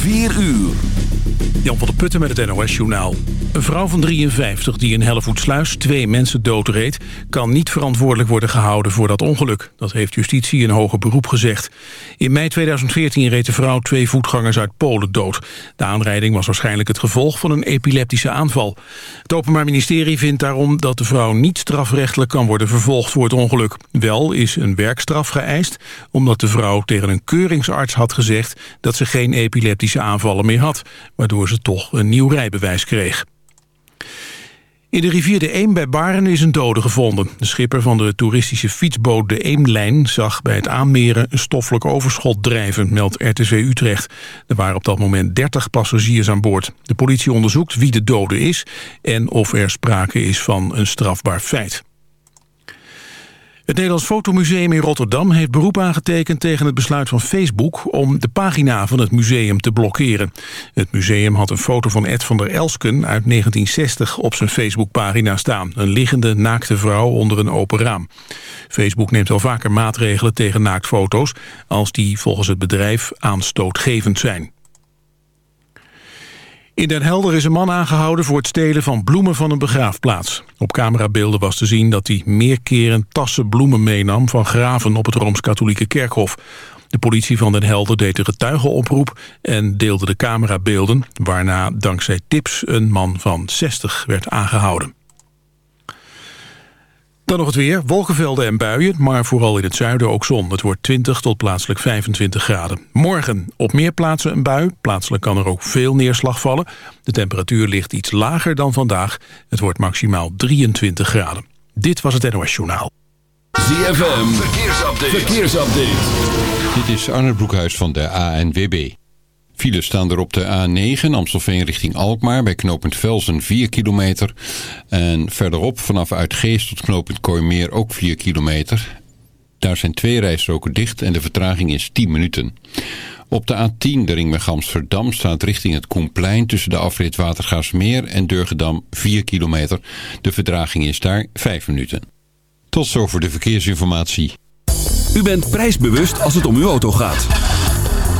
4 uur. Jan van der Putten met het NOS-journaal. Een vrouw van 53 die in Hellevoetsluis twee mensen doodreed... kan niet verantwoordelijk worden gehouden voor dat ongeluk. Dat heeft justitie een hoger beroep gezegd. In mei 2014 reed de vrouw twee voetgangers uit Polen dood. De aanrijding was waarschijnlijk het gevolg van een epileptische aanval. Het Openbaar Ministerie vindt daarom dat de vrouw niet strafrechtelijk... kan worden vervolgd voor het ongeluk. Wel is een werkstraf geëist omdat de vrouw tegen een keuringsarts had gezegd... dat ze geen epileptische aanvallen meer had... waardoor ze toch een nieuw rijbewijs kreeg. In de rivier de Eem bij Baren is een dode gevonden. De schipper van de toeristische fietsboot de Eemlijn... zag bij het aanmeren een stoffelijk overschot drijven, meldt RTV Utrecht. Er waren op dat moment 30 passagiers aan boord. De politie onderzoekt wie de dode is... en of er sprake is van een strafbaar feit. Het Nederlands Fotomuseum in Rotterdam heeft beroep aangetekend tegen het besluit van Facebook om de pagina van het museum te blokkeren. Het museum had een foto van Ed van der Elsken uit 1960 op zijn Facebookpagina staan. Een liggende naakte vrouw onder een open raam. Facebook neemt al vaker maatregelen tegen naaktfoto's als die volgens het bedrijf aanstootgevend zijn. In Den Helder is een man aangehouden voor het stelen van bloemen van een begraafplaats. Op camerabeelden was te zien dat hij meer keren tassen bloemen meenam... van graven op het Rooms-Katholieke Kerkhof. De politie van Den Helder deed de getuigenoproep en deelde de camerabeelden... waarna dankzij tips een man van 60 werd aangehouden. Dan nog het weer, wolkenvelden en buien, maar vooral in het zuiden ook zon. Het wordt 20 tot plaatselijk 25 graden. Morgen op meer plaatsen een bui. Plaatselijk kan er ook veel neerslag vallen. De temperatuur ligt iets lager dan vandaag. Het wordt maximaal 23 graden. Dit was het NOS Journaal. ZFM, verkeersupdate. verkeersupdate. Dit is Arne Broekhuis van de ANWB. Files staan er op de A9 Amstelveen richting Alkmaar bij knooppunt Velsen 4 kilometer. En verderop vanaf Uitgeest tot knooppunt Kooimeer ook 4 kilometer. Daar zijn twee rijstroken dicht en de vertraging is 10 minuten. Op de A10, de ringweg Amsterdam, staat richting het Koenplein... tussen de afrit Watergaasmeer en Durgedam 4 kilometer. De vertraging is daar 5 minuten. Tot zover de verkeersinformatie. U bent prijsbewust als het om uw auto gaat.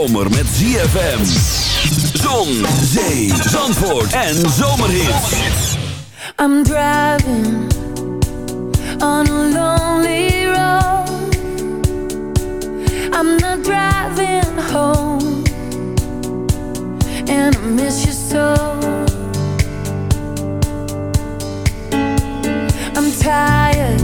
zomer met ZFM. Zon, zee, zandvoort en zomerhit. I'm driving on a lonely road. I'm not driving home. And I miss you so. I'm tired.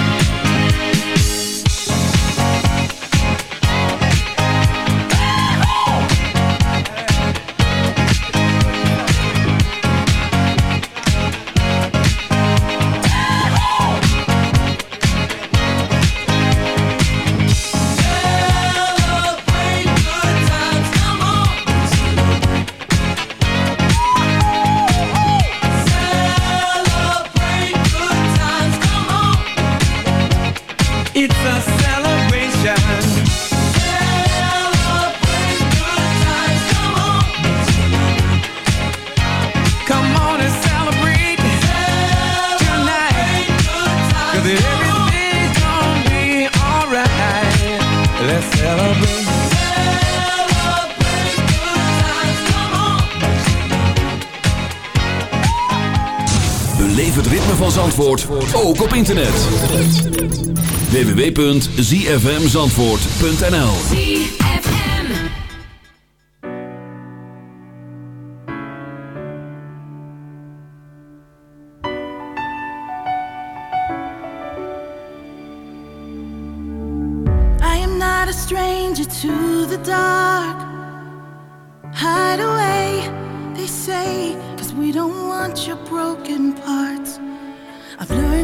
beleef het ritme van Zandvoort ook op internet. www.zfmzandvoort.nl I am not a stranger to the dark Hide away, they say Cause we don't want your broken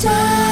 time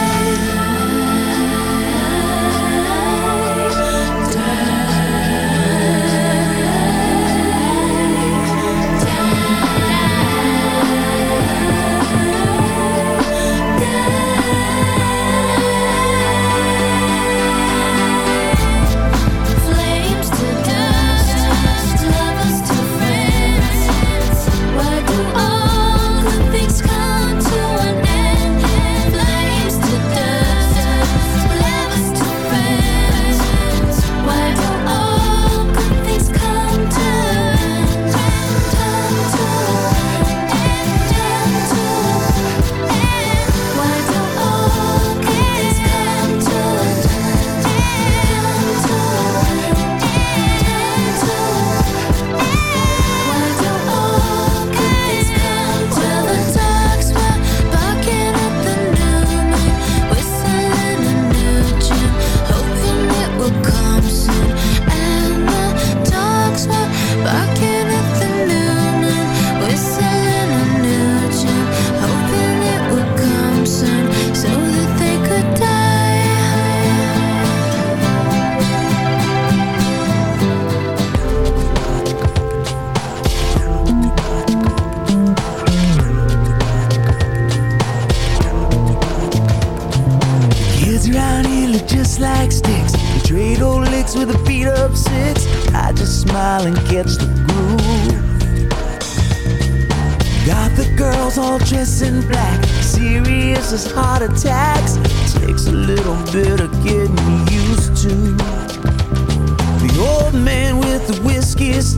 his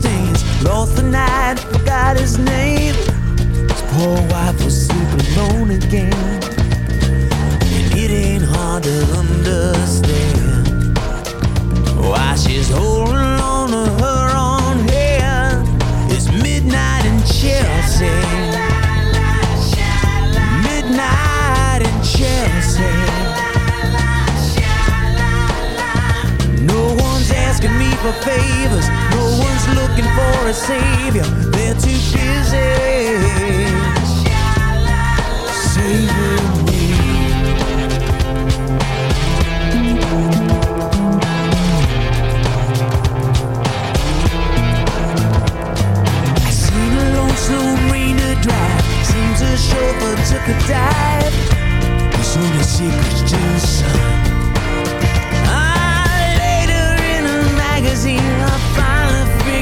Lost the night, forgot his name. His poor wife was sleeping alone again. And it ain't hard to understand why she's holding on to her own hair. It's midnight in Chelsea. Midnight in Chelsea. No one's asking me for favors looking for a savior, they're too busy saving me. I seen a drive, seems chauffeur took a dive. There's only secrets to the sun.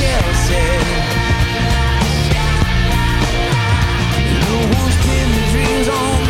Chelsea. No one's pinned the dreams on.